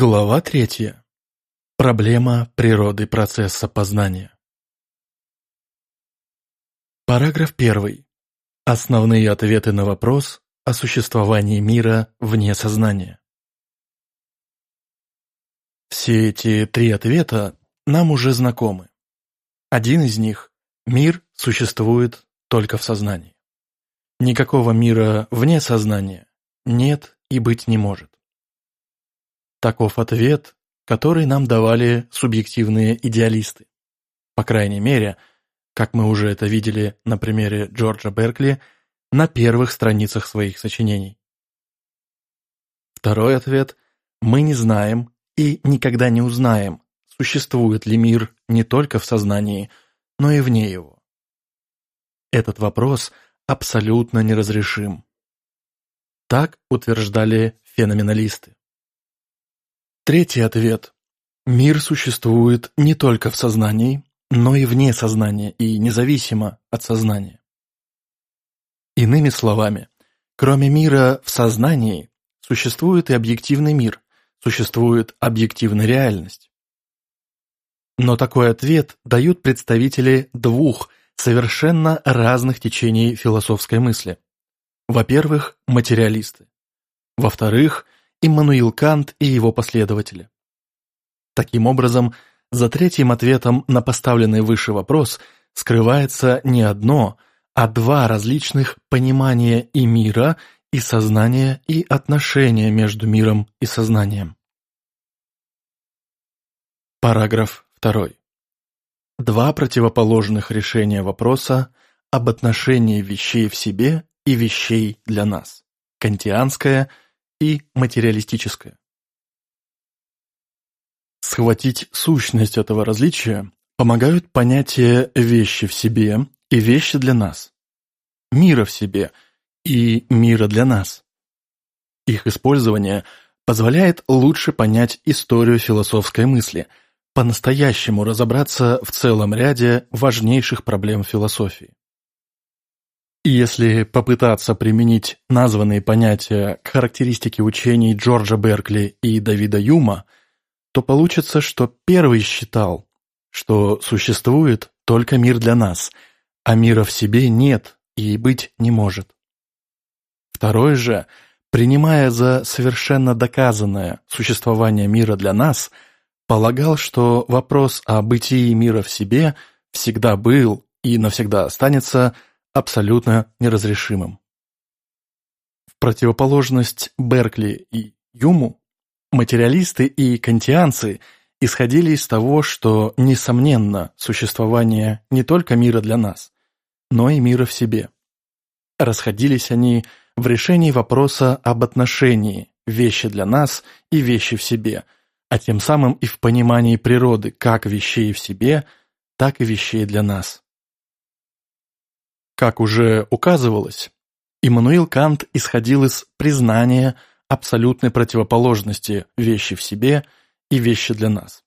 Глава третья. Проблема природы процесса познания. Параграф первый. Основные ответы на вопрос о существовании мира вне сознания. Все эти три ответа нам уже знакомы. Один из них – мир существует только в сознании. Никакого мира вне сознания нет и быть не может. Таков ответ, который нам давали субъективные идеалисты. По крайней мере, как мы уже это видели на примере Джорджа Беркли, на первых страницах своих сочинений. Второй ответ – мы не знаем и никогда не узнаем, существует ли мир не только в сознании, но и вне его. Этот вопрос абсолютно неразрешим. Так утверждали феноменалисты. Третий ответ. Мир существует не только в сознании, но и вне сознания и независимо от сознания. Иными словами, кроме мира в сознании, существует и объективный мир, существует объективная реальность. Но такой ответ дают представители двух совершенно разных течений философской мысли. Во-первых, материалисты. Во-вторых, Иммануил Кант и его последователи. Таким образом, за третьим ответом на поставленный выше вопрос скрывается не одно, а два различных понимания и мира, и сознания, и отношения между миром и сознанием. Параграф 2. Два противоположных решения вопроса об отношении вещей в себе и вещей для нас. Кантианское – и материалистическое. Схватить сущность этого различия помогают понятия «вещи в себе» и «вещи для нас», «мира в себе» и «мира для нас». Их использование позволяет лучше понять историю философской мысли, по-настоящему разобраться в целом ряде важнейших проблем философии. И если попытаться применить названные понятия к характеристике учений Джорджа Беркли и Давида Юма, то получится, что первый считал, что существует только мир для нас, а мира в себе нет и быть не может. Второй же, принимая за совершенно доказанное существование мира для нас, полагал, что вопрос о бытии мира в себе всегда был и навсегда останется – абсолютно неразрешимым. В противоположность Беркли и Юму, материалисты и кантианцы исходили из того, что, несомненно, существование не только мира для нас, но и мира в себе. Расходились они в решении вопроса об отношении вещи для нас и вещи в себе, а тем самым и в понимании природы как вещей в себе, так и вещей для нас. Как уже указывалось, Иммануил Кант исходил из признания абсолютной противоположности вещи в себе и вещи для нас.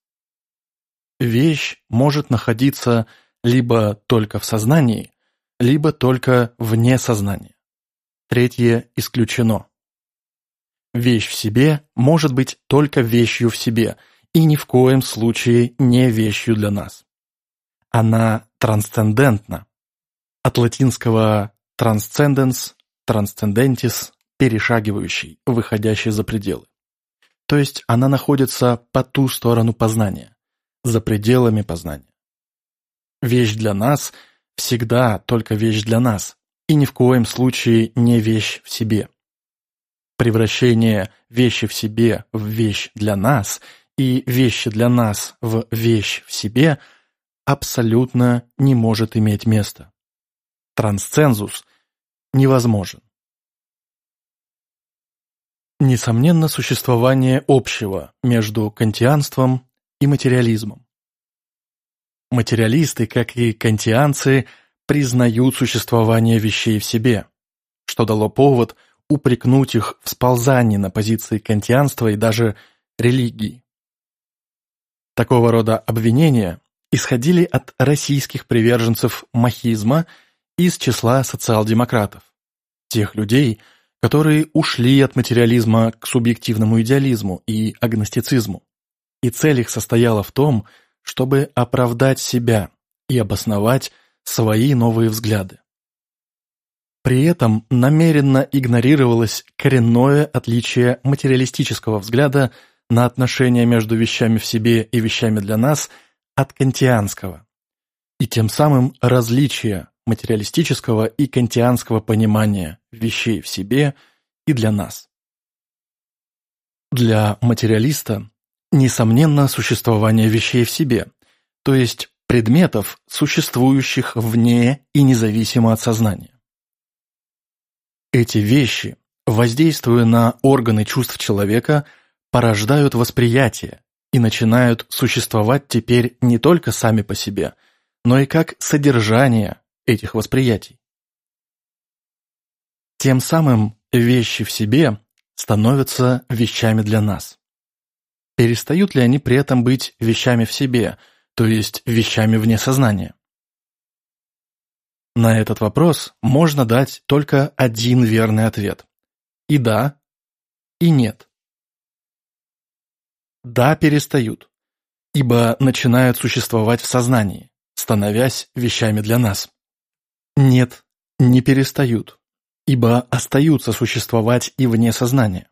Вещь может находиться либо только в сознании, либо только вне сознания. Третье исключено. Вещь в себе может быть только вещью в себе и ни в коем случае не вещью для нас. Она трансцендентна, от латинского transcendens, transcendentis, перешагивающий, выходящий за пределы. То есть она находится по ту сторону познания, за пределами познания. Вещь для нас всегда только вещь для нас, и ни в коем случае не вещь в себе. Превращение вещи в себе в вещь для нас и вещи для нас в вещь в себе абсолютно не может иметь места трансцензус невозможен. Несомненно, существование общего между кантианством и материализмом. Материалисты, как и кантианцы, признают существование вещей в себе, что дало повод упрекнуть их в сползании на позиции кантианства и даже религии. Такого рода обвинения исходили от российских приверженцев махизма из числа социал-демократов, тех людей, которые ушли от материализма к субъективному идеализму и агностицизму. И цель их состояла в том, чтобы оправдать себя и обосновать свои новые взгляды. При этом намеренно игнорировалось коренное отличие материалистического взгляда на отношения между вещами в себе и вещами для нас от кантианского, и тем самым различие материалистического и кантианского понимания вещей в себе и для нас. Для материалиста несомненно существование вещей в себе, то есть предметов, существующих вне и независимо от сознания. Эти вещи, воздействуя на органы чувств человека, порождают восприятие и начинают существовать теперь не только сами по себе, но и как содержание этих восприятий. Тем самым вещи в себе становятся вещами для нас. Перестают ли они при этом быть вещами в себе, то есть вещами вне сознания? На этот вопрос можно дать только один верный ответ. И да, и нет. Да, перестают, ибо начинают существовать в сознании, становясь вещами для нас. Нет, не перестают, ибо остаются существовать и вне сознания.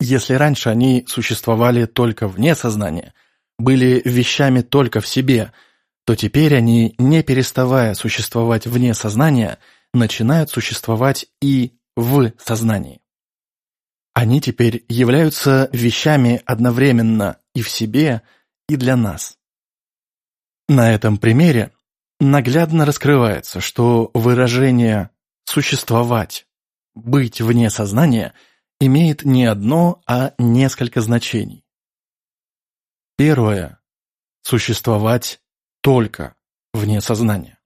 Если раньше они существовали только вне сознания, были вещами только в себе – то теперь они, не переставая существовать вне сознания, начинают существовать и в сознании. Они теперь являются вещами одновременно и в себе, и для нас. На этом примере наглядно раскрывается, что выражение «существовать», «быть вне сознания» имеет не одно, а несколько значений. Первое – существовать только вне сознания.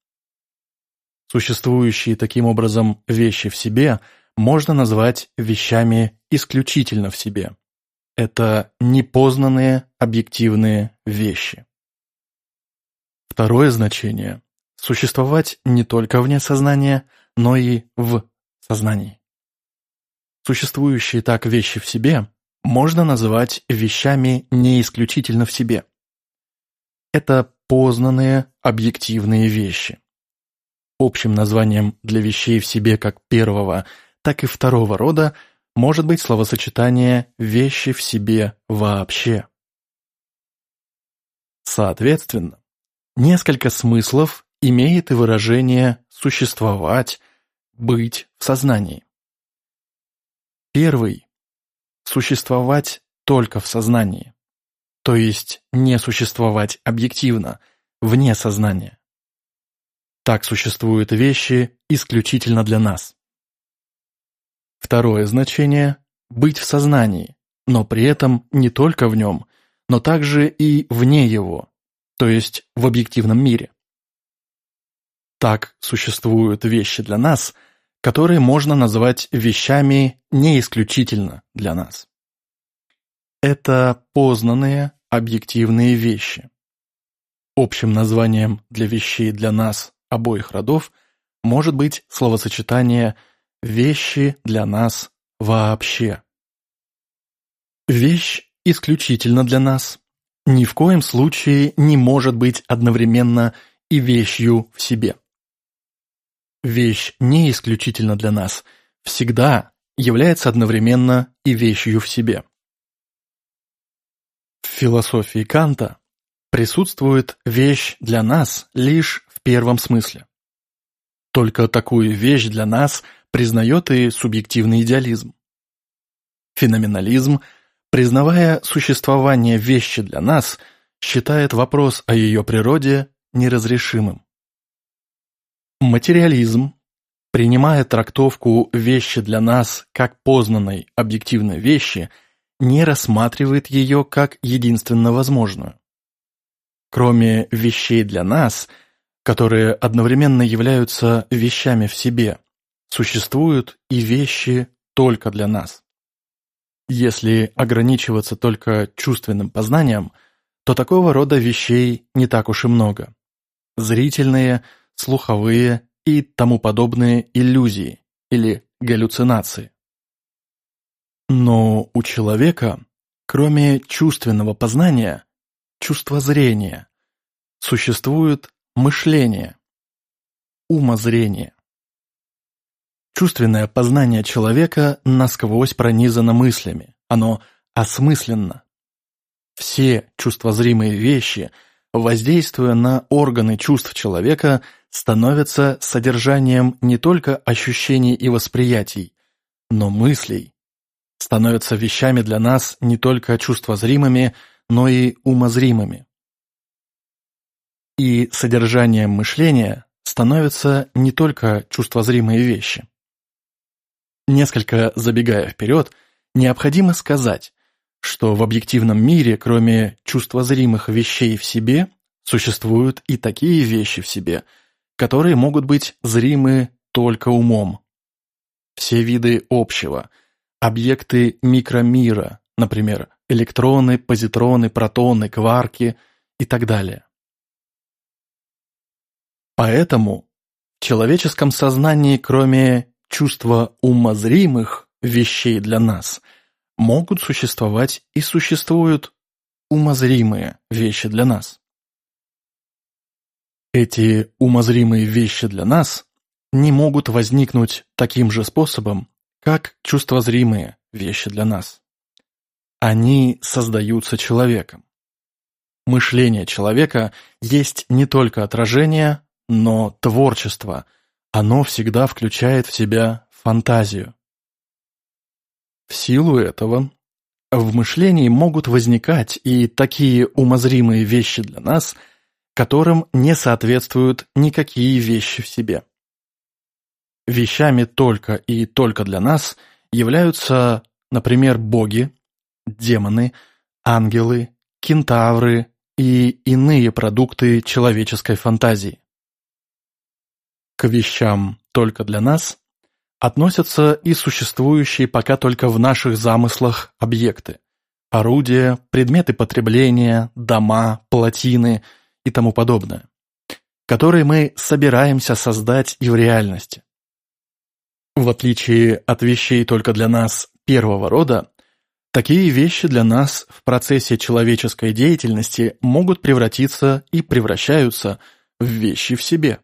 Существующие таким образом вещи в себе можно назвать вещами исключительно в себе. Это непознанные объективные вещи. Второе значение – существовать не только вне сознания, но и в сознании. Существующие так вещи в себе можно называть вещами не исключительно в себе. Это познанные объективные вещи. Общим названием для вещей в себе как первого, так и второго рода может быть словосочетание «вещи в себе вообще». Соответственно, несколько смыслов имеет и выражение «существовать», «быть в сознании». Первый – существовать только в сознании то есть не существовать объективно, вне сознания. Так существуют вещи исключительно для нас. Второе значение – быть в сознании, но при этом не только в нем, но также и вне его, то есть в объективном мире. Так существуют вещи для нас, которые можно назвать вещами не исключительно для нас. Это познанные, объективные вещи. Общим названием для вещей для нас обоих родов может быть словосочетание «вещи для нас вообще». Вещь исключительно для нас ни в коем случае не может быть одновременно и вещью в себе. Вещь не исключительно для нас всегда является одновременно и вещью в себе. В философии Канта присутствует вещь для нас лишь в первом смысле. Только такую вещь для нас признает и субъективный идеализм. Феноменализм, признавая существование вещи для нас, считает вопрос о ее природе неразрешимым. Материализм, принимая трактовку вещи для нас как познанной объективной вещи – не рассматривает ее как единственно возможную. Кроме вещей для нас, которые одновременно являются вещами в себе, существуют и вещи только для нас. Если ограничиваться только чувственным познанием, то такого рода вещей не так уж и много. Зрительные, слуховые и тому подобные иллюзии или галлюцинации. Но у человека, кроме чувственного познания, чувства зрения, существует мышление, умозрение. Чувственное познание человека насквозь пронизано мыслями, оно осмысленно. Все чувствозримые вещи, воздействуя на органы чувств человека, становятся содержанием не только ощущений и восприятий, но мыслей, становятся вещами для нас не только чувствозримыми, но и умозримыми. И содержанием мышления становятся не только чувствозримые вещи. Несколько забегая вперед, необходимо сказать, что в объективном мире, кроме чувствозримых вещей в себе, существуют и такие вещи в себе, которые могут быть зримы только умом. Все виды общего, объекты микромира, например, электроны, позитроны, протоны, кварки и так далее. Поэтому в человеческом сознании, кроме чувства умозримых вещей для нас, могут существовать и существуют умозримые вещи для нас. Эти умозримые вещи для нас не могут возникнуть таким же способом, как чувствозримые вещи для нас. Они создаются человеком. Мышление человека есть не только отражение, но творчество – оно всегда включает в себя фантазию. В силу этого в мышлении могут возникать и такие умозримые вещи для нас, которым не соответствуют никакие вещи в себе. Вещами только и только для нас являются, например, боги, демоны, ангелы, кентавры и иные продукты человеческой фантазии. К вещам только для нас относятся и существующие пока только в наших замыслах объекты, орудия, предметы потребления, дома, плотины и тому подобное, которые мы собираемся создать и в реальности. В отличие от вещей только для нас первого рода, такие вещи для нас в процессе человеческой деятельности могут превратиться и превращаются в вещи в себе.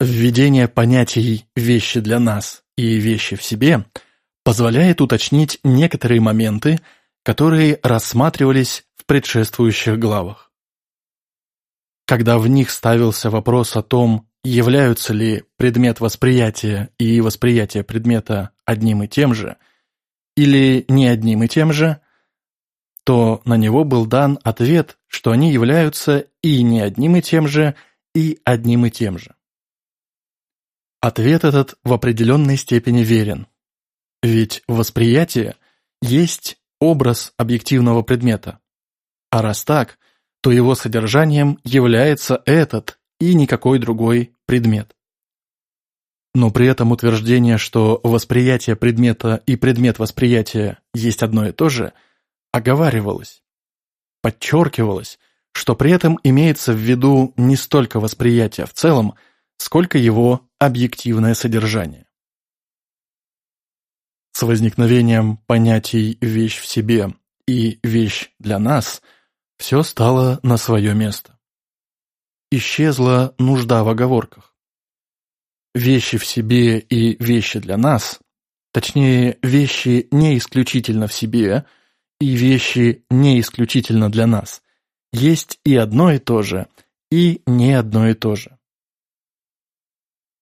Введение понятий «вещи для нас» и «вещи в себе» позволяет уточнить некоторые моменты, которые рассматривались в предшествующих главах. Когда в них ставился вопрос о том, являются ли предмет восприятия и восприятие предмета одним и тем же, или не одним и тем же, то на него был дан ответ, что они являются и не одним и тем же, и одним и тем же. Ответ этот в определенной степени верен. Ведь восприятие есть образ объективного предмета. А раз так, то его содержанием является этот и никакой другой предмет. Но при этом утверждение, что восприятие предмета и предмет восприятия есть одно и то же, оговаривалось, подчеркивалось, что при этом имеется в виду не столько восприятие в целом, сколько его объективное содержание. С возникновением понятий «вещь в себе» и «вещь для нас» все стало на свое место. Исчезла нужда в оговорках. Вещи в себе и вещи для нас, точнее, вещи не исключительно в себе и вещи не исключительно для нас, есть и одно и то же, и не одно и то же.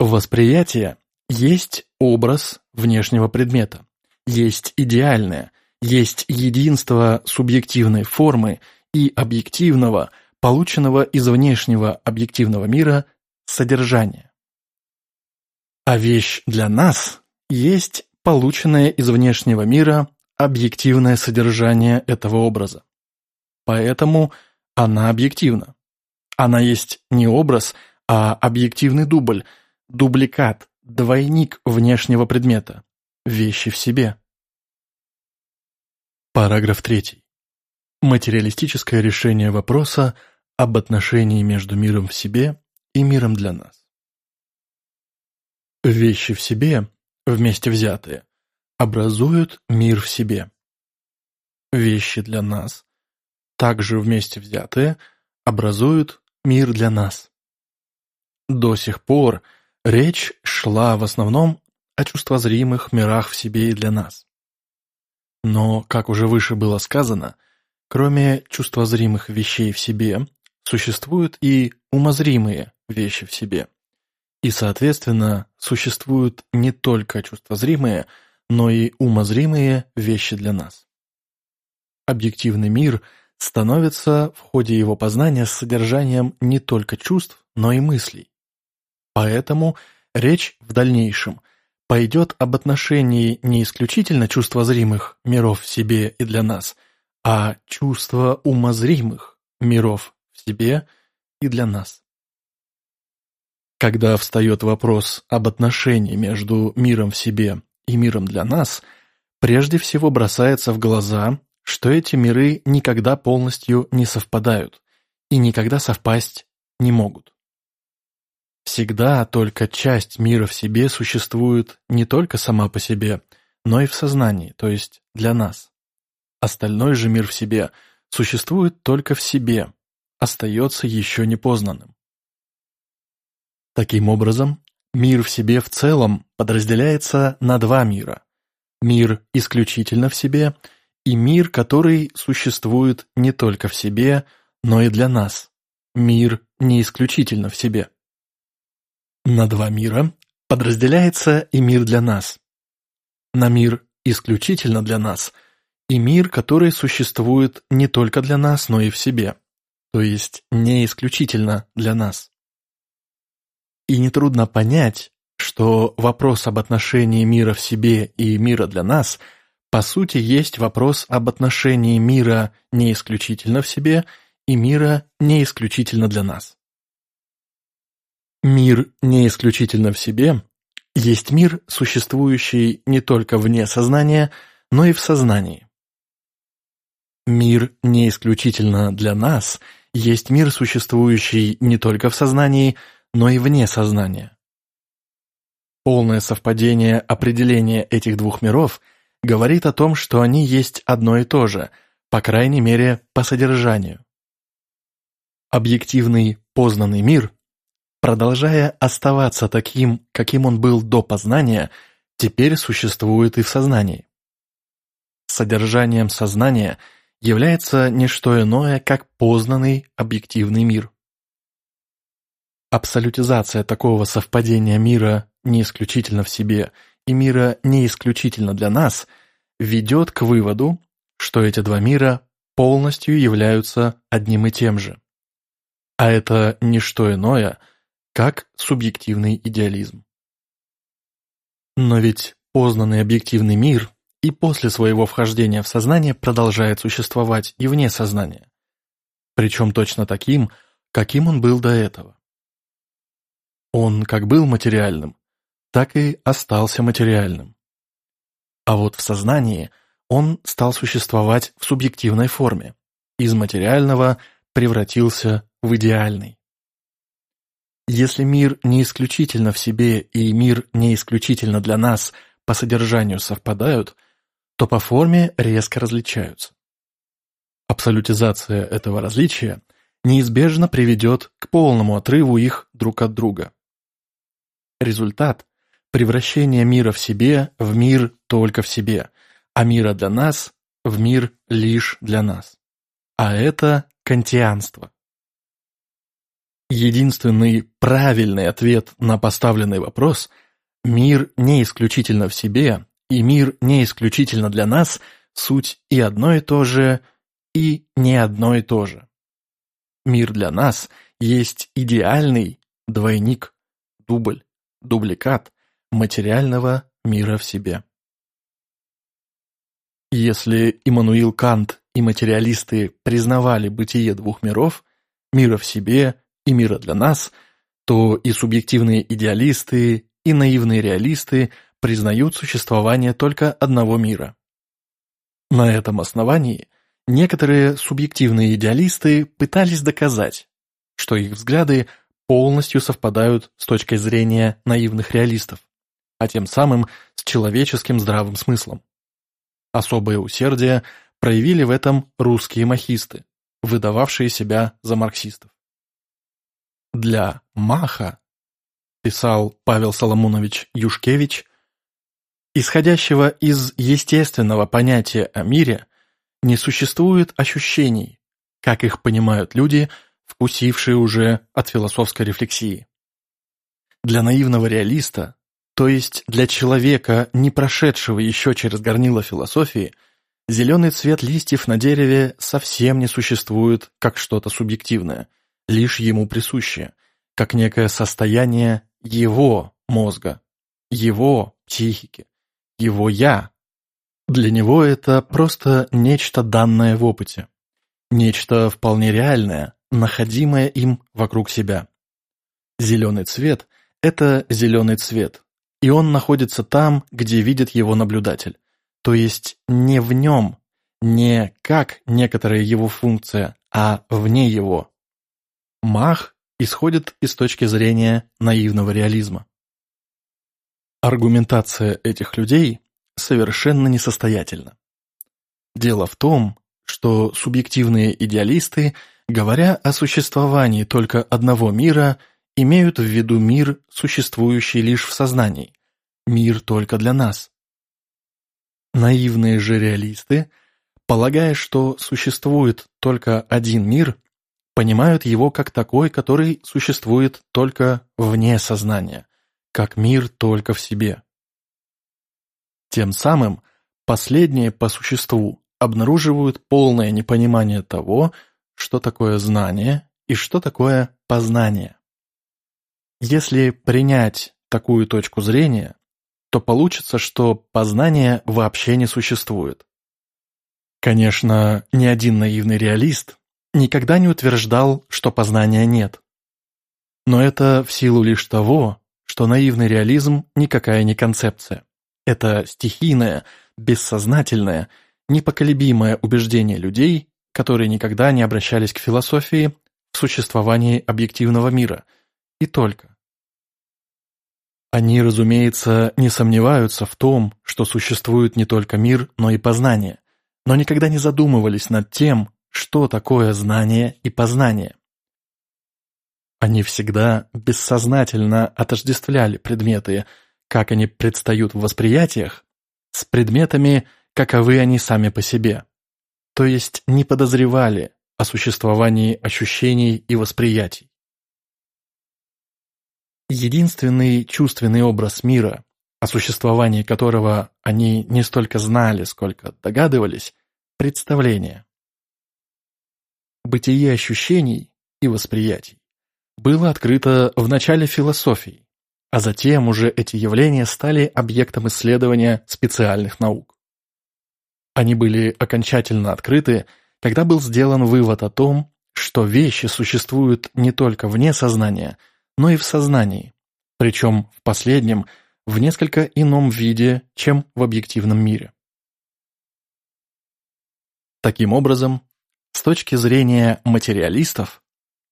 Восприятие есть образ внешнего предмета, есть идеальное, есть единство субъективной формы и объективного, полученного из внешнего объективного мира, содержания. А вещь для нас есть полученное из внешнего мира объективное содержание этого образа. Поэтому она объективна. Она есть не образ, а объективный дубль – Дубликат, двойник внешнего предмета. Вещи в себе. Параграф 3. Материалистическое решение вопроса об отношении между миром в себе и миром для нас. Вещи в себе вместе взятые, образуют мир в себе. Вещи для нас, также вместе взятые, образуют мир для нас. До сих пор речь шла в основном о чувствозримых мирах в себе и для нас. Но, как уже выше было сказано, кроме чувствозримых вещей в себе, существуют и умозримые вещи в себе. И, соответственно, существуют не только чувствозримые, но и умозримые вещи для нас. Объективный мир становится в ходе его познания с содержанием не только чувств, но и мыслей. Поэтому речь в дальнейшем пойдет об отношении не исключительно чувствозримых миров в себе и для нас, а чувства умозримых миров в себе и для нас. Когда встает вопрос об отношении между миром в себе и миром для нас, прежде всего бросается в глаза, что эти миры никогда полностью не совпадают и никогда совпасть не могут. Всегда только часть мира в себе существует не только сама по себе, но и в сознании, то есть для нас. Остальной же мир в себе существует только в себе, остается еще непознанным. Таким образом, мир в себе в целом подразделяется на два мира. Мир исключительно в себе и мир, который существует не только в себе, но и для нас. Мир не исключительно в себе. На два мира подразделяется и мир для нас. На мир исключительно для нас и мир, который существует не только для нас, но и в себе, то есть не исключительно для нас. И нетрудно понять, что вопрос об отношении мира в себе и мира для нас по сути есть вопрос об отношении мира не исключительно в себе и мира не исключительно для нас. Мир не исключительно в себе, есть мир, существующий не только вне сознания, но и в сознании. Мир не исключительно для нас, есть мир, существующий не только в сознании, но и вне сознания. Полное совпадение определения этих двух миров говорит о том, что они есть одно и то же, по крайней мере, по содержанию. Объективный познанный мир продолжая оставаться таким, каким он был до познания, теперь существует и в сознании. Содержанием сознания является не что иное, как познанный объективный мир. Абсолютизация такого совпадения мира не исключительно в себе и мира не исключительно для нас ведет к выводу, что эти два мира полностью являются одним и тем же. А это не что иное – как субъективный идеализм. Но ведь познанный объективный мир и после своего вхождения в сознание продолжает существовать и вне сознания. Причем точно таким, каким он был до этого. Он как был материальным, так и остался материальным. А вот в сознании он стал существовать в субъективной форме, из материального превратился в идеальный. Если мир не исключительно в себе и мир не исключительно для нас по содержанию совпадают, то по форме резко различаются. Абсолютизация этого различия неизбежно приведет к полному отрыву их друг от друга. Результат – превращение мира в себе в мир только в себе, а мира для нас в мир лишь для нас. А это кантианство. Единственный правильный ответ на поставленный вопрос – мир не исключительно в себе, и мир не исключительно для нас – суть и одно и то же, и не одно и то же. Мир для нас есть идеальный двойник, дубль, дубликат материального мира в себе. Если Иммануил Кант и материалисты признавали бытие двух миров, мира в себе и мира для нас, то и субъективные идеалисты, и наивные реалисты признают существование только одного мира. На этом основании некоторые субъективные идеалисты пытались доказать, что их взгляды полностью совпадают с точкой зрения наивных реалистов, а тем самым с человеческим здравым смыслом. Особое усердие проявили в этом русские махисты, выдававшие себя за марксистов. Для Маха, писал Павел Соломонович Юшкевич, исходящего из естественного понятия о мире, не существует ощущений, как их понимают люди, вкусившие уже от философской рефлексии. Для наивного реалиста, то есть для человека, не прошедшего еще через горнило философии, зеленый цвет листьев на дереве совсем не существует как что-то субъективное, лишь ему присущее, как некое состояние его мозга, его психики, его «я». Для него это просто нечто данное в опыте, нечто вполне реальное, находимое им вокруг себя. Зеленый цвет – это зеленый цвет, и он находится там, где видит его наблюдатель, то есть не в нем, не как некоторая его функция, а вне его. Мах исходит из точки зрения наивного реализма. Аргументация этих людей совершенно несостоятельна. Дело в том, что субъективные идеалисты, говоря о существовании только одного мира, имеют в виду мир, существующий лишь в сознании, мир только для нас. Наивные же реалисты, полагая, что существует только один мир, понимают его как такой, который существует только вне сознания, как мир только в себе. Тем самым последние по существу обнаруживают полное непонимание того, что такое знание и что такое познание. Если принять такую точку зрения, то получится, что познание вообще не существует. Конечно, ни один наивный реалист никогда не утверждал, что познания нет. Но это в силу лишь того, что наивный реализм никакая не концепция. Это стихийное, бессознательное, непоколебимое убеждение людей, которые никогда не обращались к философии в существовании объективного мира. И только. Они, разумеется, не сомневаются в том, что существует не только мир, но и познание, но никогда не задумывались над тем, что такое знание и познание. Они всегда бессознательно отождествляли предметы, как они предстают в восприятиях, с предметами, каковы они сами по себе, то есть не подозревали о существовании ощущений и восприятий. Единственный чувственный образ мира, о существовании которого они не столько знали, сколько догадывались, представление. Бытие ощущений и восприятий было открыто в начале философии, а затем уже эти явления стали объектом исследования специальных наук. Они были окончательно открыты, когда был сделан вывод о том, что вещи существуют не только вне сознания, но и в сознании, причем в последнем в несколько ином виде, чем в объективном мире. Таким образом, с точки зрения материалистов,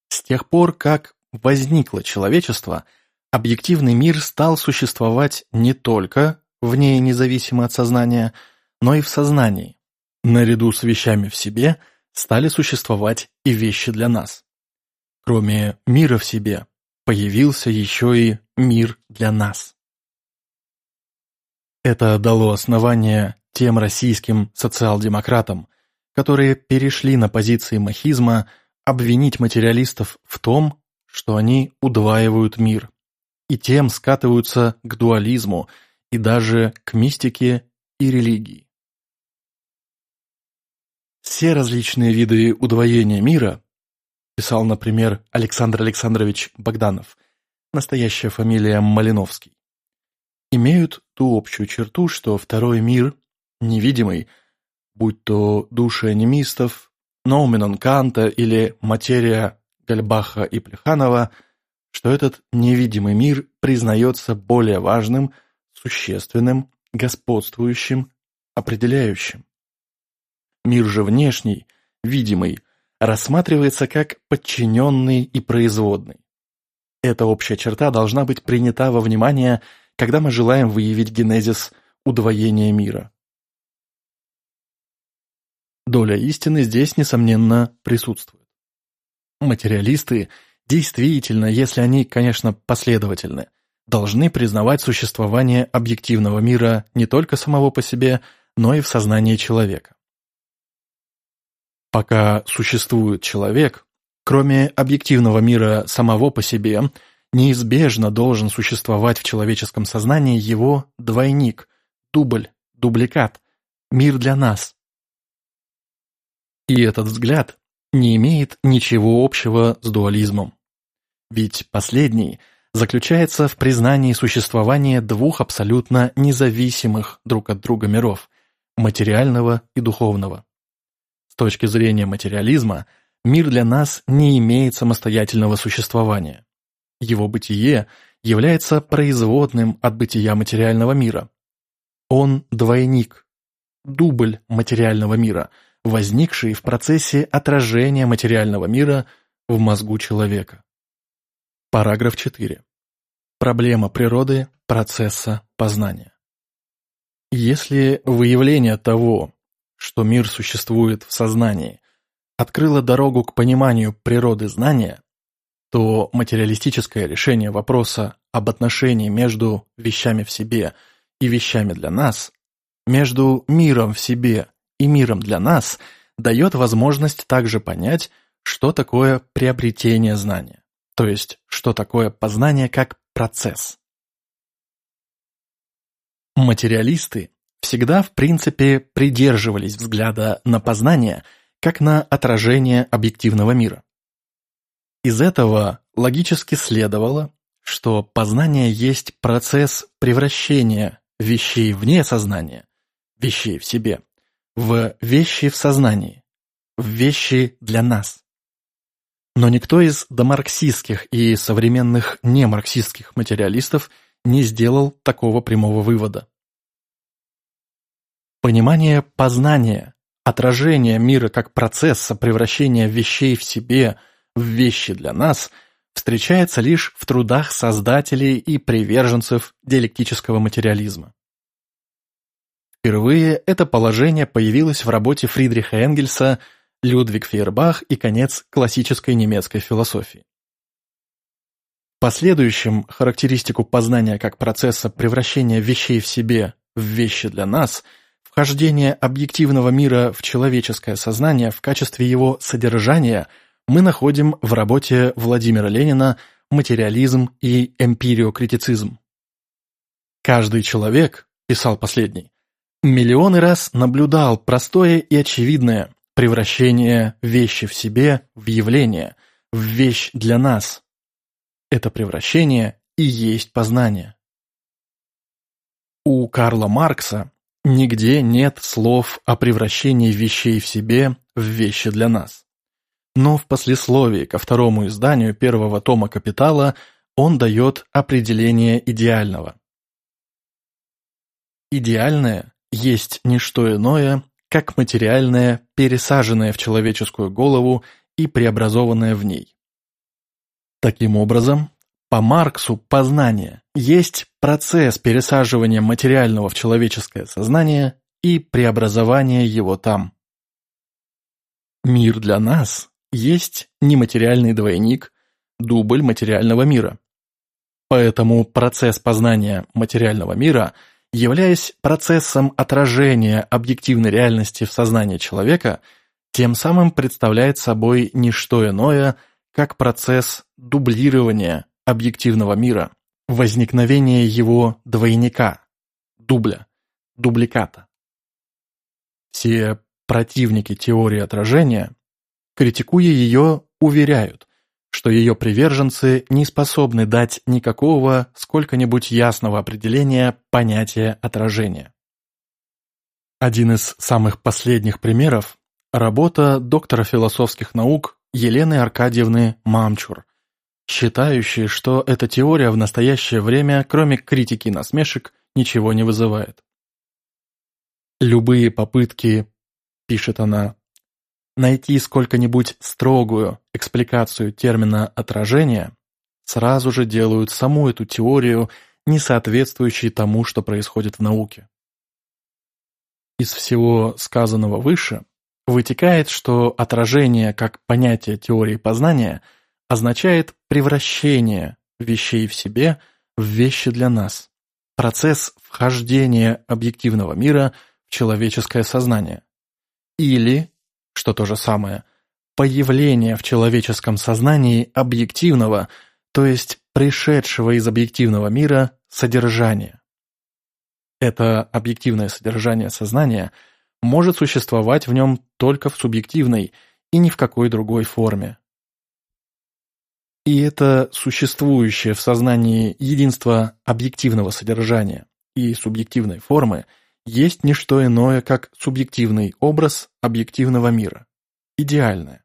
с тех пор, как возникло человечество, объективный мир стал существовать не только вне независимо от сознания, но и в сознании. Наряду с вещами в себе стали существовать и вещи для нас. Кроме мира в себе, появился еще и мир для нас. Это дало основание тем российским социал-демократам, которые перешли на позиции махизма, обвинить материалистов в том, что они удваивают мир, и тем скатываются к дуализму и даже к мистике и религии. Все различные виды удвоения мира, писал, например, Александр Александрович Богданов, настоящая фамилия Малиновский, имеют ту общую черту, что второй мир, невидимый, будь то души анимистов, Ноуменон Канта или материя Гальбаха и Плеханова, что этот невидимый мир признается более важным, существенным, господствующим, определяющим. Мир же внешний, видимый, рассматривается как подчиненный и производный. Эта общая черта должна быть принята во внимание когда мы желаем выявить генезис удвоения мира. Доля истины здесь, несомненно, присутствует. Материалисты действительно, если они, конечно, последовательны, должны признавать существование объективного мира не только самого по себе, но и в сознании человека. Пока существует человек, кроме объективного мира самого по себе, неизбежно должен существовать в человеческом сознании его двойник, дубль, дубликат, мир для нас. И этот взгляд не имеет ничего общего с дуализмом. Ведь последний заключается в признании существования двух абсолютно независимых друг от друга миров – материального и духовного. С точки зрения материализма, мир для нас не имеет самостоятельного существования. Его бытие является производным от бытия материального мира. Он двойник, дубль материального мира, возникший в процессе отражения материального мира в мозгу человека. Параграф 4. Проблема природы процесса познания. Если выявление того, что мир существует в сознании, открыло дорогу к пониманию природы знания, то материалистическое решение вопроса об отношении между вещами в себе и вещами для нас, между миром в себе и миром для нас, дает возможность также понять, что такое приобретение знания, то есть что такое познание как процесс. Материалисты всегда в принципе придерживались взгляда на познание как на отражение объективного мира. Из этого логически следовало, что познание есть процесс превращения вещей вне сознания, вещей в себе, в вещи в сознании, в вещи для нас. Но никто из домарксистских и современных немарксистских материалистов не сделал такого прямого вывода. Понимание познания, отражение мира как процесса превращения вещей в себе в вещи для нас встречается лишь в трудах создателей и приверженцев диалектического материализма. Впервые это положение появилось в работе Фридриха Энгельса «Людвиг Фейербах и конец классической немецкой философии». В последующем характеристику познания как процесса превращения вещей в себе в вещи для нас, вхождение объективного мира в человеческое сознание в качестве его содержания мы находим в работе Владимира Ленина «Материализм и эмпириокритицизм». «Каждый человек», – писал последний, Миллионы раз наблюдал простое и очевидное превращение вещи в себе в явление, в вещь для нас. Это превращение и есть познание. У Карла Маркса нигде нет слов о превращении вещей в себе в вещи для нас. Но в послесловии ко второму изданию первого тома «Капитала» он дает определение идеального. Идеальное есть не что иное, как материальное, пересаженное в человеческую голову и преобразованное в ней. Таким образом, по Марксу познание есть процесс пересаживания материального в человеческое сознание и преобразования его там. Мир для нас есть нематериальный двойник, дубль материального мира. Поэтому процесс познания материального мира – являясь процессом отражения объективной реальности в сознании человека, тем самым представляет собой не что иное, как процесс дублирования объективного мира, возникновения его двойника, дубля, дубликата. Все противники теории отражения, критикуя ее, уверяют, что ее приверженцы не способны дать никакого сколько-нибудь ясного определения понятия отражения. Один из самых последних примеров – работа доктора философских наук Елены Аркадьевны Мамчур, считающей, что эта теория в настоящее время, кроме критики и насмешек, ничего не вызывает. Любые попытки, пишет она, найти сколько-нибудь строгую экспликацию термина «отражение», сразу же делают саму эту теорию не соответствующий тому, что происходит в науке. Из всего сказанного выше вытекает, что отражение как понятие теории познания означает превращение вещей в себе в вещи для нас, процесс вхождения объективного мира в человеческое сознание. Или, что то же самое, появление в человеческом сознании объективного, то есть пришедшего из объективного мира содержания. Это объективное содержание сознания может существовать в нем только в субъективной и ни в какой другой форме. И это существующее в сознании единство объективного содержания и субъективной формы есть не что иное, как субъективный образ объективного мира, идеальное.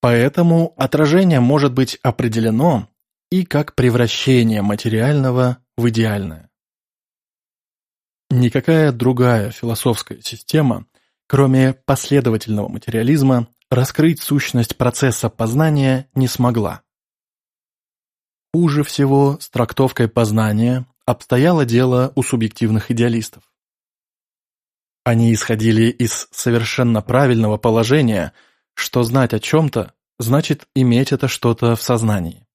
Поэтому отражение может быть определено и как превращение материального в идеальное. Никакая другая философская система, кроме последовательного материализма, раскрыть сущность процесса познания не смогла. Хуже всего с трактовкой познания обстояло дело у субъективных идеалистов. Они исходили из совершенно правильного положения, что знать о чем-то значит иметь это что-то в сознании.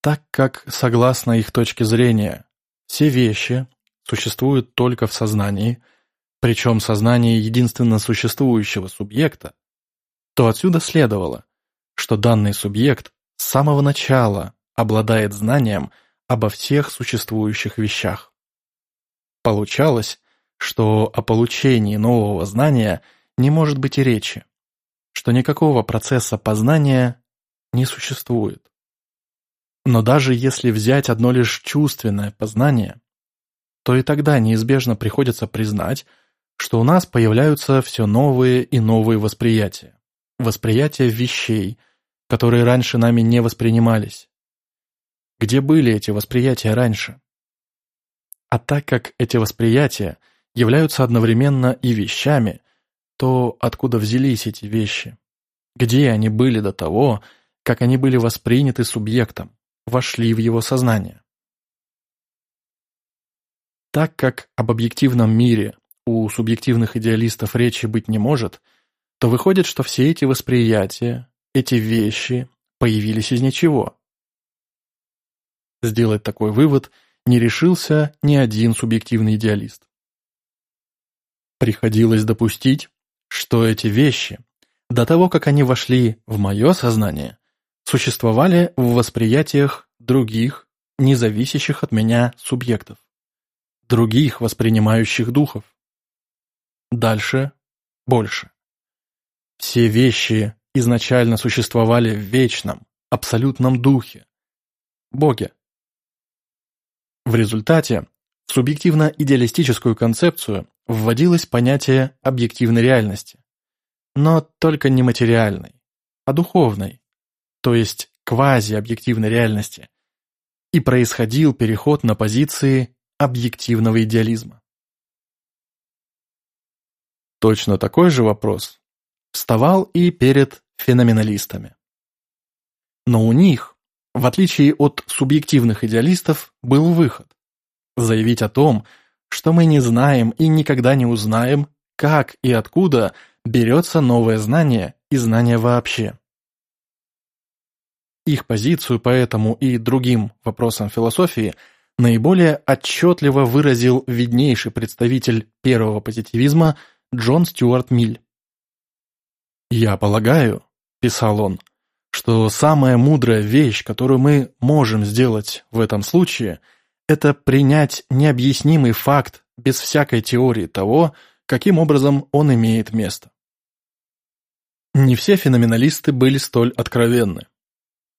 Так как, согласно их точке зрения, все вещи существуют только в сознании, причем сознании единственно существующего субъекта, то отсюда следовало, что данный субъект с самого начала обладает знанием обо всех существующих вещах. Получалось, что о получении нового знания не может быть и речи, что никакого процесса познания не существует. Но даже если взять одно лишь чувственное познание, то и тогда неизбежно приходится признать, что у нас появляются все новые и новые восприятия. Восприятия вещей, которые раньше нами не воспринимались. Где были эти восприятия раньше? А так как эти восприятия являются одновременно и вещами, то откуда взялись эти вещи? Где они были до того, как они были восприняты субъектом? вошли в его сознание. Так как об объективном мире у субъективных идеалистов речи быть не может, то выходит, что все эти восприятия, эти вещи появились из ничего. Сделать такой вывод не решился ни один субъективный идеалист. Приходилось допустить, что эти вещи, до того, как они вошли в мое сознание, существовали в восприятиях других, независящих от меня субъектов, других воспринимающих духов. Дальше больше. Все вещи изначально существовали в вечном, абсолютном духе, Боге. В результате в субъективно-идеалистическую концепцию вводилось понятие объективной реальности, но только не материальной, а духовной, то есть квазиобъективной реальности, и происходил переход на позиции объективного идеализма. Точно такой же вопрос вставал и перед феноменалистами. Но у них, в отличие от субъективных идеалистов, был выход – заявить о том, что мы не знаем и никогда не узнаем, как и откуда берется новое знание и знание вообще. Их позицию по этому и другим вопросам философии наиболее отчетливо выразил виднейший представитель первого позитивизма Джон Стюарт Миль. «Я полагаю», – писал он, – «что самая мудрая вещь, которую мы можем сделать в этом случае, это принять необъяснимый факт без всякой теории того, каким образом он имеет место». Не все феноменалисты были столь откровенны.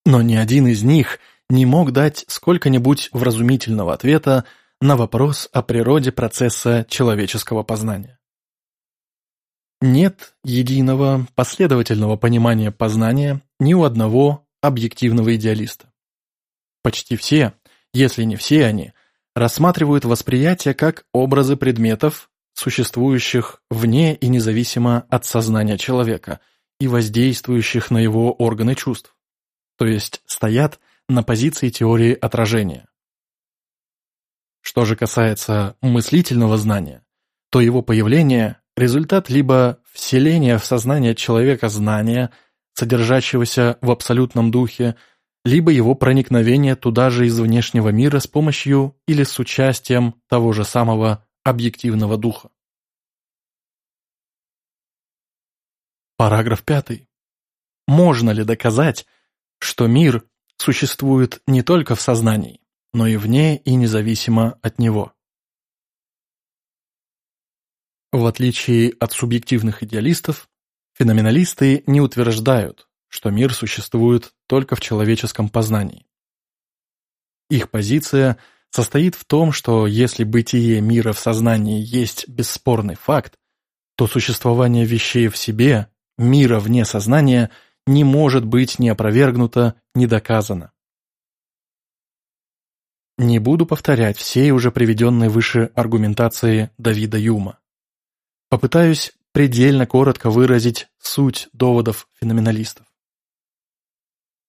Но ни один из них не мог дать сколько-нибудь вразумительного ответа на вопрос о природе процесса человеческого познания. Нет единого последовательного понимания познания ни у одного объективного идеалиста. Почти все, если не все они, рассматривают восприятие как образы предметов, существующих вне и независимо от сознания человека и воздействующих на его органы чувств то есть стоят на позиции теории отражения, Что же касается мыслительного знания, то его появление – результат либо вселения в сознание человека знания, содержащегося в абсолютном духе, либо его проникновение туда же из внешнего мира с помощью или с участием того же самого объективного духа. Параграф 5. Можно ли доказать, что мир существует не только в сознании, но и вне и независимо от него? В отличие от субъективных идеалистов, феноменалисты не утверждают, что мир существует только в человеческом познании. Их позиция состоит в том, что если бытие мира в сознании есть бесспорный факт, то существование вещей в себе, мира вне сознания, не может быть ни опровергнуто, ни доказано. Не буду повторять всей уже приведенной выше аргументации Давида Юма. Попытаюсь предельно коротко выразить суть доводов феноменалистов.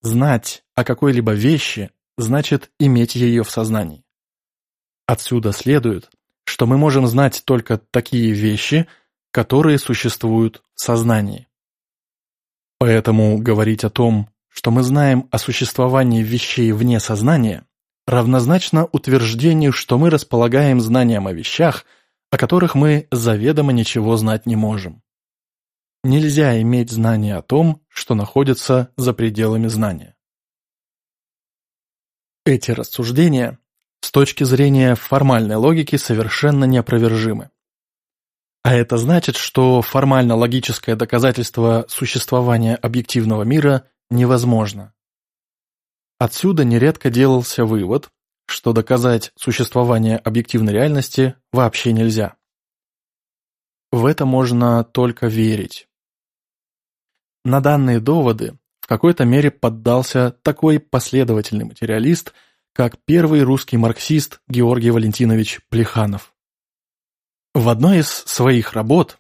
Знать о какой-либо вещи значит иметь ее в сознании. Отсюда следует, что мы можем знать только такие вещи, которые существуют в сознании. Поэтому говорить о том, что мы знаем о существовании вещей вне сознания, равнозначно утверждению, что мы располагаем знанием о вещах, о которых мы заведомо ничего знать не можем. Нельзя иметь знание о том, что находится за пределами знания. Эти рассуждения с точки зрения формальной логики совершенно неопровержимы. А это значит, что формально-логическое доказательство существования объективного мира невозможно. Отсюда нередко делался вывод, что доказать существование объективной реальности вообще нельзя. В это можно только верить. На данные доводы в какой-то мере поддался такой последовательный материалист, как первый русский марксист Георгий Валентинович Плеханов. В одной из своих работ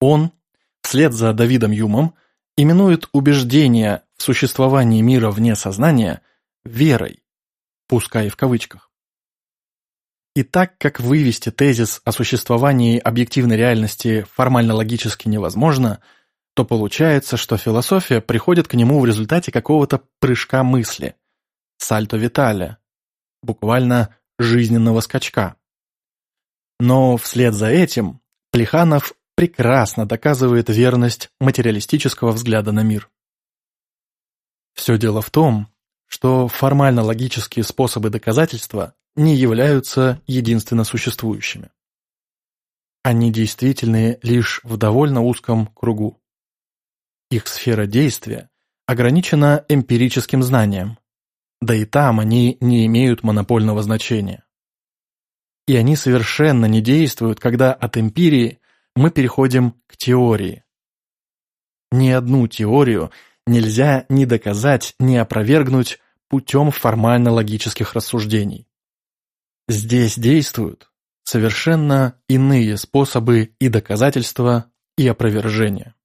он, вслед за Давидом Юмом, именует убеждение в существовании мира вне сознания верой, пускай в кавычках. И так как вывести тезис о существовании объективной реальности формально-логически невозможно – то получается, что философия приходит к нему в результате какого-то прыжка мысли, сальто виталя, буквально жизненного скачка. Но вслед за этим Плеханов прекрасно доказывает верность материалистического взгляда на мир. Все дело в том, что формально-логические способы доказательства не являются единственно существующими. Они действительны лишь в довольно узком кругу. Их сфера действия ограничена эмпирическим знанием, да и там они не имеют монопольного значения. И они совершенно не действуют, когда от эмпирии мы переходим к теории. Ни одну теорию нельзя ни доказать, ни опровергнуть путем формально-логических рассуждений. Здесь действуют совершенно иные способы и доказательства, и опровержения.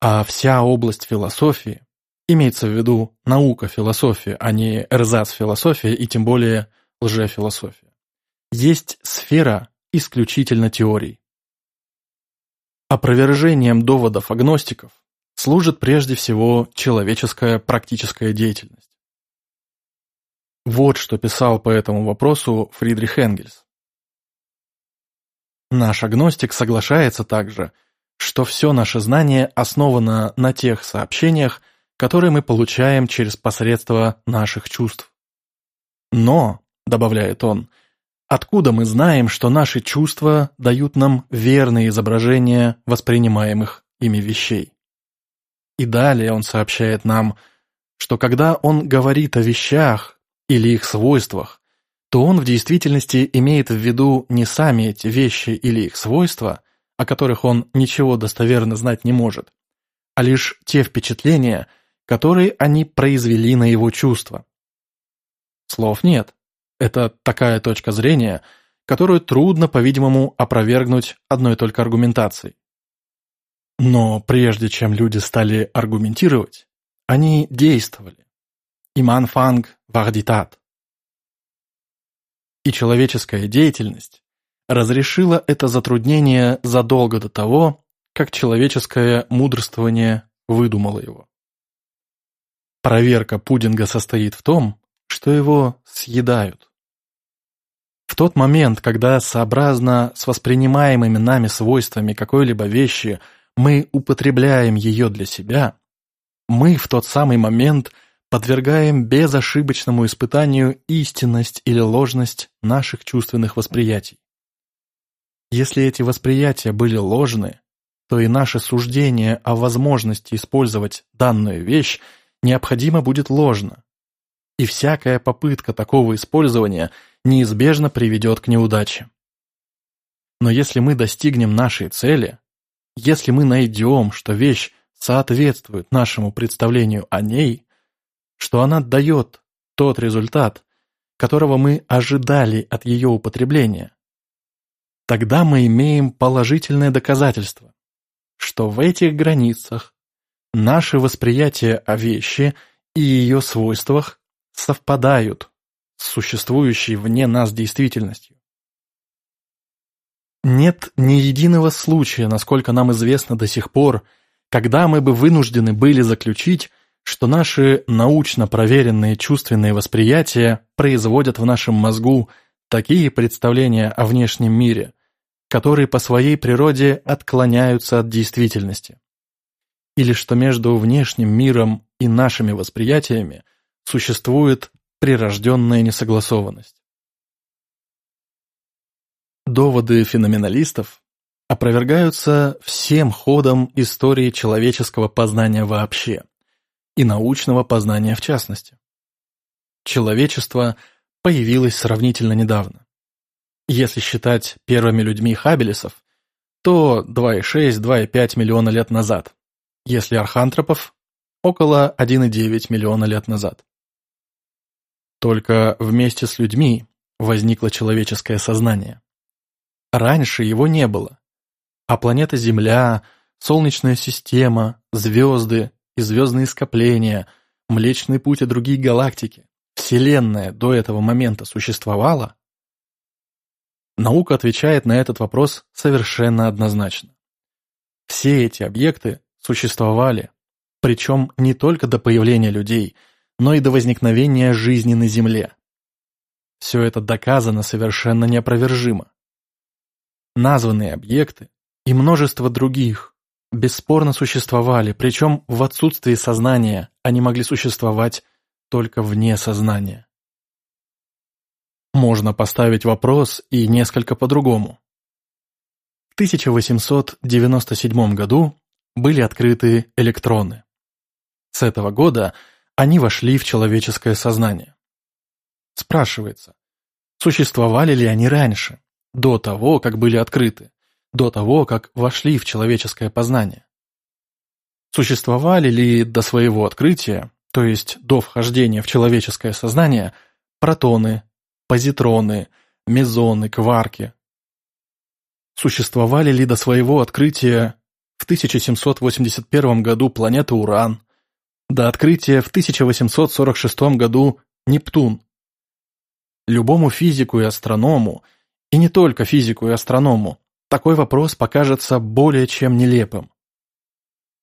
А вся область философии, имеется в виду наука философии, а не эрзац философия и тем более лжефилософия, есть сфера исключительно теорий. Опровержением доводов агностиков служит прежде всего человеческая практическая деятельность. Вот что писал по этому вопросу Фридрих Энгельс. Наш агностик соглашается также – что все наше знание основано на тех сообщениях, которые мы получаем через посредство наших чувств. Но, добавляет он, откуда мы знаем, что наши чувства дают нам верные изображения воспринимаемых ими вещей? И далее он сообщает нам, что когда он говорит о вещах или их свойствах, то он в действительности имеет в виду не сами эти вещи или их свойства, о которых он ничего достоверно знать не может, а лишь те впечатления, которые они произвели на его чувства. Слов нет. Это такая точка зрения, которую трудно, по-видимому, опровергнуть одной только аргументацией. Но прежде чем люди стали аргументировать, они действовали. Иман фанг вахдитат. и человеческая деятельность разрешила это затруднение задолго до того, как человеческое мудрствование выдумало его. Проверка пудинга состоит в том, что его съедают. В тот момент, когда сообразно с воспринимаемыми нами свойствами какой-либо вещи мы употребляем ее для себя, мы в тот самый момент подвергаем безошибочному испытанию истинность или ложность наших чувственных восприятий. Если эти восприятия были ложны, то и наше суждение о возможности использовать данную вещь необходимо будет ложно. И всякая попытка такого использования неизбежно приведет к неудаче. Но если мы достигнем нашей цели, если мы найдем, что вещь соответствует нашему представлению о ней, что она дает тот результат, которого мы ожидали от ее употребления, тогда мы имеем положительное доказательство, что в этих границах наше восприятие о вещи и ее свойствах совпадают с существующей вне нас действительностью. Нет ни единого случая, насколько нам известно до сих пор, когда мы бы вынуждены были заключить, что наши научно проверенные чувственные восприятия производят в нашем мозгу такие представления о внешнем мире, которые по своей природе отклоняются от действительности. Или что между внешним миром и нашими восприятиями существует прирожденная несогласованность. Доводы феноменалистов опровергаются всем ходом истории человеческого познания вообще и научного познания в частности. Человечество появилось сравнительно недавно. Если считать первыми людьми хабелесов, то 2,6-2,5 миллиона лет назад, если архантропов – около 1,9 миллиона лет назад. Только вместе с людьми возникло человеческое сознание. Раньше его не было, а планета Земля, Солнечная система, звезды и звездные скопления, Млечный Путь и другие галактики, Вселенная до этого момента существовала? Наука отвечает на этот вопрос совершенно однозначно. Все эти объекты существовали, причем не только до появления людей, но и до возникновения жизни на Земле. Все это доказано совершенно неопровержимо. Названные объекты и множество других бесспорно существовали, причем в отсутствии сознания они могли существовать только вне сознания. Можно поставить вопрос и несколько по-другому. В 1897 году были открыты электроны. С этого года они вошли в человеческое сознание. Спрашивается, существовали ли они раньше, до того, как были открыты? до того, как вошли в человеческое познание. Существовали ли до своего открытия, то есть до вхождения в человеческое сознание, протоны, позитроны, мезоны, кварки? Существовали ли до своего открытия в 1781 году планета Уран, до открытия в 1846 году Нептун? Любому физику и астроному, и не только физику и астроному, такой вопрос покажется более чем нелепым.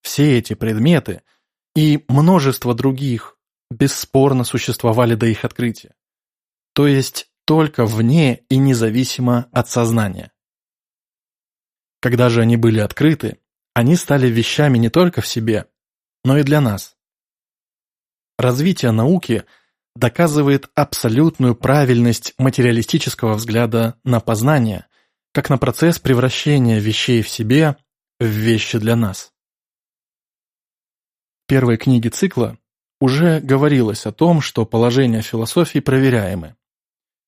Все эти предметы и множество других бесспорно существовали до их открытия, то есть только вне и независимо от сознания. Когда же они были открыты, они стали вещами не только в себе, но и для нас. Развитие науки доказывает абсолютную правильность материалистического взгляда на познание как на процесс превращения вещей в себе в вещи для нас. В первой книге цикла уже говорилось о том, что положения философии проверяемы,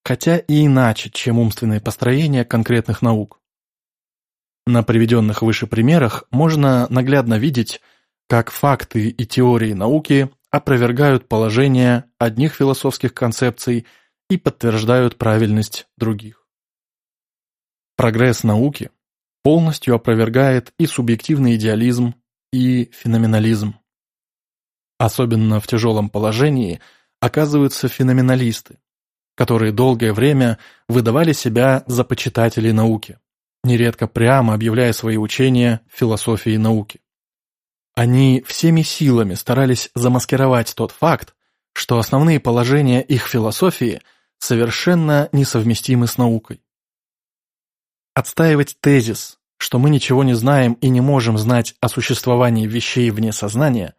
хотя и иначе, чем умственные построения конкретных наук. На приведенных выше примерах можно наглядно видеть, как факты и теории науки опровергают положения одних философских концепций и подтверждают правильность других. Прогресс науки полностью опровергает и субъективный идеализм, и феноменализм. Особенно в тяжелом положении оказываются феноменалисты, которые долгое время выдавали себя за почитателей науки, нередко прямо объявляя свои учения философией науки. Они всеми силами старались замаскировать тот факт, что основные положения их философии совершенно несовместимы с наукой. Отстаивать тезис, что мы ничего не знаем и не можем знать о существовании вещей вне сознания,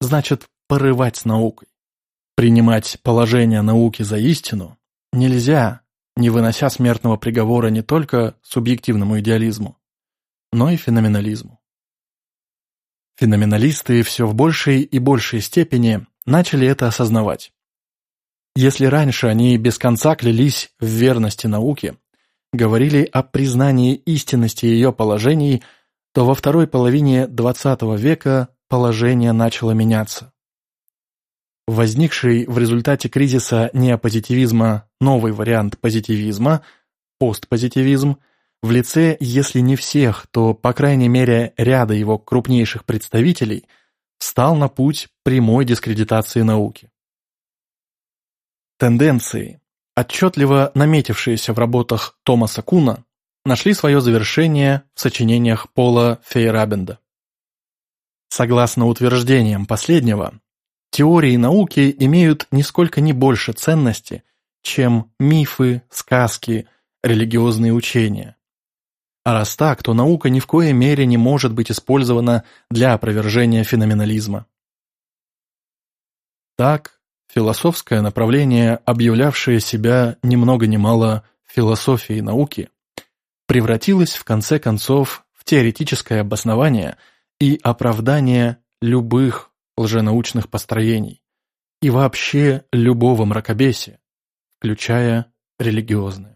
значит порывать с наукой. Принимать положение науки за истину нельзя, не вынося смертного приговора не только субъективному идеализму, но и феноменализму. Феноменалисты все в большей и большей степени начали это осознавать. Если раньше они без конца клялись в верности науке, говорили о признании истинности ее положений, то во второй половине XX века положение начало меняться. Возникший в результате кризиса неопозитивизма новый вариант позитивизма, постпозитивизм, в лице, если не всех, то, по крайней мере, ряда его крупнейших представителей, стал на путь прямой дискредитации науки. Тенденции, отчетливо наметившиеся в работах Томаса Куна, нашли свое завершение в сочинениях Пола Фейерабенда. Согласно утверждениям последнего, Теории науки имеют нисколько не больше ценности, чем мифы, сказки, религиозные учения. А раз так, то наука ни в коей мере не может быть использована для опровержения феноменализма. Так, философское направление, объявлявшее себя ни много ни мало философией науки, превратилось в конце концов в теоретическое обоснование и оправдание любых лженаучных построений и вообще любого мракобесия, включая религиозное.